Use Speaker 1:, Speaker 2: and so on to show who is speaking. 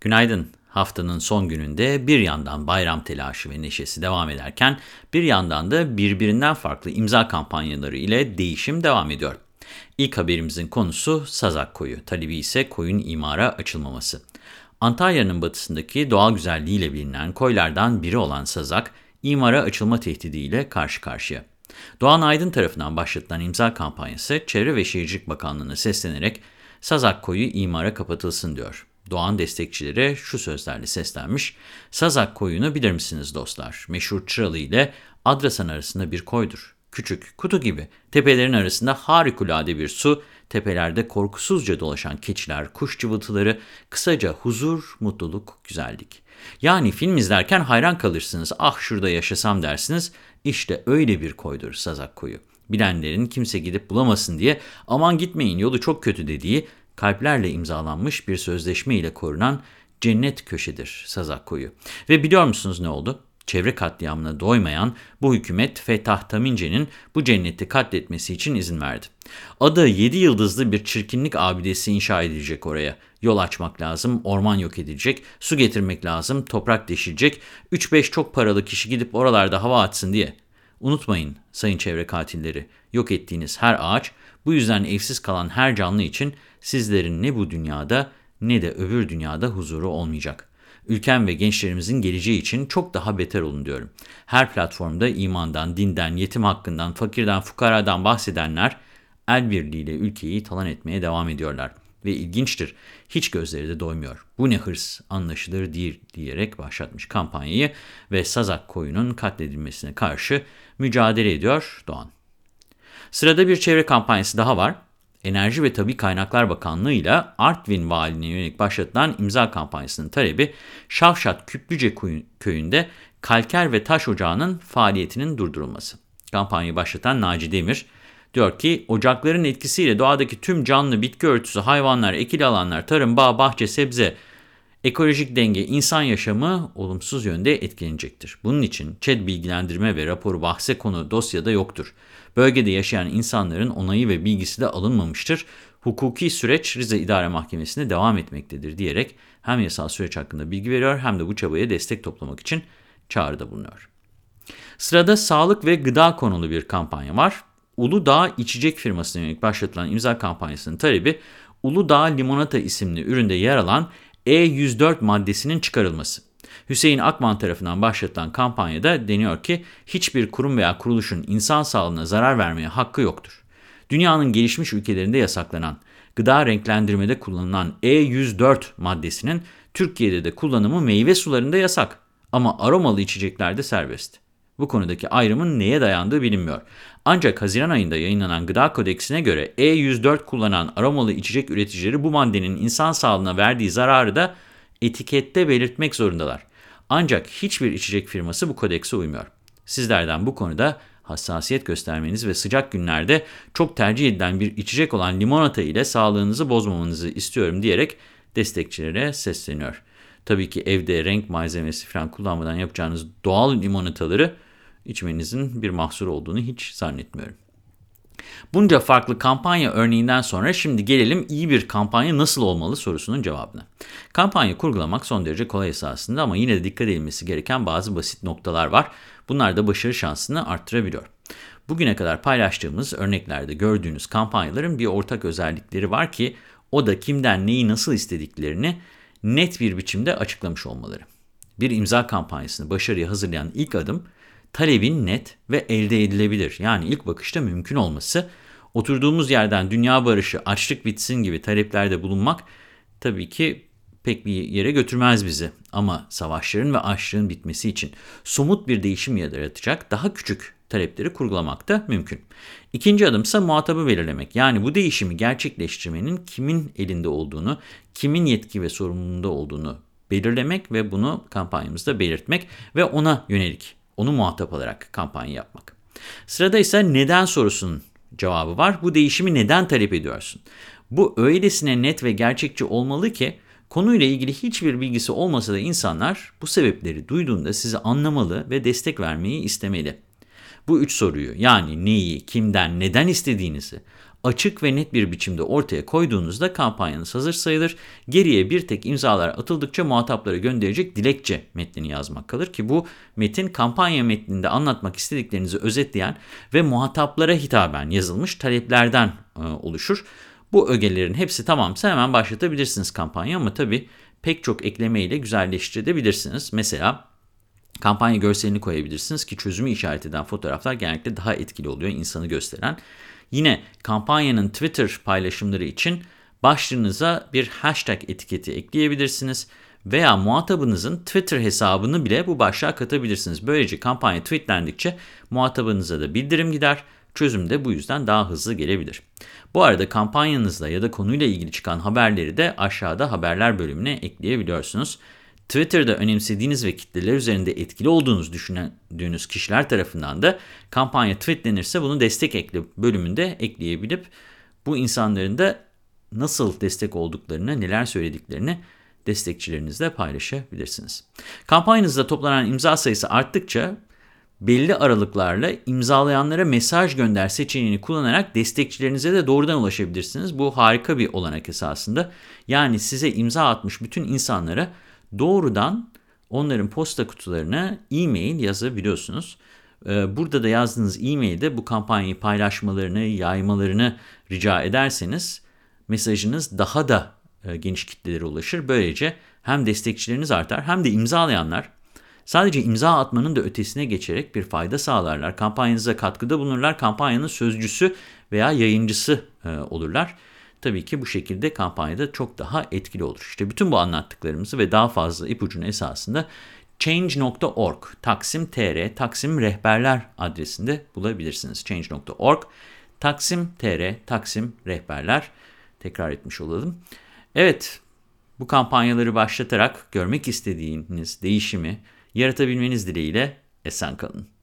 Speaker 1: Günaydın. Haftanın son gününde bir yandan bayram telaşı ve neşesi devam ederken bir yandan da birbirinden farklı imza kampanyaları ile değişim devam ediyor. İlk haberimizin konusu Sazak Koyu, talebi ise koyun imara açılmaması. Antalya'nın batısındaki doğal güzelliğiyle bilinen koylardan biri olan Sazak, imara açılma tehdidiyle karşı karşıya. Doğan Aydın tarafından başlatılan imza kampanyası Çevre ve Şehircilik Bakanlığı'na seslenerek Sazak Koyu imara kapatılsın diyor. Doğan destekçilere şu sözlerle seslenmiş. Sazak koyunu bilir misiniz dostlar? Meşhur Çıralı ile Adrasan arasında bir koydur. Küçük, kutu gibi. Tepelerin arasında harikulade bir su, tepelerde korkusuzca dolaşan keçiler, kuş cıvıltıları, kısaca huzur, mutluluk, güzellik. Yani film izlerken hayran kalırsınız, ah şurada yaşasam dersiniz. İşte öyle bir koydur Sazak koyu. Bilenlerin kimse gidip bulamasın diye aman gitmeyin yolu çok kötü dediği kalplerle imzalanmış bir sözleşme ile korunan cennet köşedir Sazak Koyu. Ve biliyor musunuz ne oldu? Çevre katliamına doymayan bu hükümet Fetah Tamince'nin bu cenneti katletmesi için izin verdi. Adı 7 yıldızlı bir çirkinlik abidesi inşa edilecek oraya. Yol açmak lazım, orman yok edilecek, su getirmek lazım, toprak deşilecek, 3-5 çok paralı kişi gidip oralarda hava atsın diye. Unutmayın sayın çevre katilleri, yok ettiğiniz her ağaç, bu yüzden evsiz kalan her canlı için sizlerin ne bu dünyada ne de öbür dünyada huzuru olmayacak. Ülkem ve gençlerimizin geleceği için çok daha beter olun diyorum. Her platformda imandan, dinden, yetim hakkından, fakirden, fukaradan bahsedenler el birliğiyle ülkeyi talan etmeye devam ediyorlar. Ve ilginçtir, hiç gözleri de doymuyor. Bu ne hırs anlaşılır değil diyerek başlatmış kampanyayı ve Sazak koyunun katledilmesine karşı mücadele ediyor Doğan. Sırada bir çevre kampanyası daha var. Enerji ve Tabi Kaynaklar Bakanlığı ile Artvin Valiliğine yönelik başlatılan imza kampanyasının talebi Şavşat Küplüce köyünde kalker ve taş ocağının faaliyetinin durdurulması. Kampanyayı başlatan Naci Demir diyor ki ocakların etkisiyle doğadaki tüm canlı, bitki örtüsü, hayvanlar, ekili alanlar, tarım, bağ, bahçe, sebze, ekolojik denge, insan yaşamı olumsuz yönde etkilenecektir. Bunun için ÇED bilgilendirme ve raporu bahse konu dosyada yoktur. Bölgede yaşayan insanların onayı ve bilgisi de alınmamıştır. Hukuki süreç Rize İdare Mahkemesi'nde devam etmektedir diyerek hem yasal süreç hakkında bilgi veriyor hem de bu çabaya destek toplamak için çağrıda bulunuyor. Sırada sağlık ve gıda konulu bir kampanya var. Uludağ İçecek firmasına yönelik başlatılan imza kampanyasının talebi Uludağ Limonata isimli üründe yer alan E104 maddesinin çıkarılması. Hüseyin Akman tarafından başlatılan kampanyada deniyor ki hiçbir kurum veya kuruluşun insan sağlığına zarar vermeye hakkı yoktur. Dünyanın gelişmiş ülkelerinde yasaklanan, gıda renklendirmede kullanılan E104 maddesinin Türkiye'de de kullanımı meyve sularında yasak ama aromalı içeceklerde serbest. Bu konudaki ayrımın neye dayandığı bilinmiyor. Ancak Haziran ayında yayınlanan Gıda Kodeksine göre E104 kullanan aromalı içecek üreticileri bu maddenin insan sağlığına verdiği zararı da etikette belirtmek zorundalar. Ancak hiçbir içecek firması bu kodekse uymuyor. Sizlerden bu konuda hassasiyet göstermeniz ve sıcak günlerde çok tercih edilen bir içecek olan limonata ile sağlığınızı bozmamanızı istiyorum diyerek destekçilere sesleniyor. Tabii ki evde renk malzemesi falan kullanmadan yapacağınız doğal limonataları içmenizin bir mahsur olduğunu hiç zannetmiyorum. Bunca farklı kampanya örneğinden sonra şimdi gelelim iyi bir kampanya nasıl olmalı sorusunun cevabına. Kampanya kurgulamak son derece kolay esasında ama yine de dikkat edilmesi gereken bazı basit noktalar var. Bunlar da başarı şansını arttırabiliyor. Bugüne kadar paylaştığımız örneklerde gördüğünüz kampanyaların bir ortak özellikleri var ki o da kimden neyi nasıl istediklerini net bir biçimde açıklamış olmaları. Bir imza kampanyasını başarıya hazırlayan ilk adım talebin net ve elde edilebilir yani ilk bakışta mümkün olması, oturduğumuz yerden dünya barışı, açlık bitsin gibi taleplerde bulunmak tabii ki pek bir yere götürmez bizi. Ama savaşların ve açlığın bitmesi için somut bir değişim yaratacak daha küçük talepleri kurgulamak da mümkün. İkinci adım ise muhatabı belirlemek. Yani bu değişimi gerçekleştirmenin kimin elinde olduğunu, kimin yetki ve sorumluluğunda olduğunu belirlemek ve bunu kampanyamızda belirtmek ve ona yönelik onu muhatap alarak kampanya yapmak. Sırada ise neden sorusunun cevabı var. Bu değişimi neden talep ediyorsun? Bu öylesine net ve gerçekçi olmalı ki konuyla ilgili hiçbir bilgisi olmasa da insanlar bu sebepleri duyduğunda sizi anlamalı ve destek vermeyi istemeli. Bu üç soruyu yani neyi, kimden, neden istediğinizi açık ve net bir biçimde ortaya koyduğunuzda kampanyanız hazır sayılır. Geriye bir tek imzalar atıldıkça muhataplara gönderecek dilekçe metnini yazmak kalır ki bu metin kampanya metninde anlatmak istediklerinizi özetleyen ve muhataplara hitaben yazılmış taleplerden e, oluşur. Bu ögelerin hepsi tamamsa hemen başlatabilirsiniz kampanya ama tabii pek çok ekleme ile güzelleştirebilirsiniz. Mesela kampanya görselini koyabilirsiniz ki çözümü işaret eden fotoğraflar genellikle daha etkili oluyor insanı gösteren. Yine kampanyanın Twitter paylaşımları için başlığınıza bir hashtag etiketi ekleyebilirsiniz veya muhatabınızın Twitter hesabını bile bu başlığa katabilirsiniz. Böylece kampanya tweetlendikçe muhatabınıza da bildirim gider. Çözüm de bu yüzden daha hızlı gelebilir. Bu arada kampanyanızla ya da konuyla ilgili çıkan haberleri de aşağıda haberler bölümüne ekleyebiliyorsunuz. Twitter'da önemsediğiniz ve kitleler üzerinde etkili olduğunuz düşündüğünüz kişiler tarafından da kampanya tweetlenirse bunu destek ekle bölümünde ekleyebilip bu insanların da nasıl destek olduklarını, neler söylediklerini destekçilerinizle paylaşabilirsiniz. Kampanyanızda toplanan imza sayısı arttıkça belli aralıklarla imzalayanlara mesaj gönder seçeneğini kullanarak destekçilerinize de doğrudan ulaşabilirsiniz. Bu harika bir olanak esasında. Yani size imza atmış bütün insanlara doğrudan onların posta kutularına e-mail yazabiliyorsunuz. Ee, burada da yazdığınız e-mailde bu kampanyayı paylaşmalarını, yaymalarını rica ederseniz mesajınız daha da e, geniş kitlelere ulaşır. Böylece hem destekçileriniz artar hem de imzalayanlar sadece imza atmanın da ötesine geçerek bir fayda sağlarlar. Kampanyanıza katkıda bulunurlar. Kampanyanın sözcüsü veya yayıncısı e, olurlar. Tabii ki bu şekilde kampanyada çok daha etkili olur. İşte bütün bu anlattıklarımızı ve daha fazla ipucunu esasında change.org, Taksim TR, Taksim Rehberler adresinde bulabilirsiniz. Change.org, Taksim TR, Taksim Rehberler. Tekrar etmiş olalım. Evet, bu kampanyaları başlatarak görmek istediğiniz değişimi yaratabilmeniz dileğiyle esen kalın.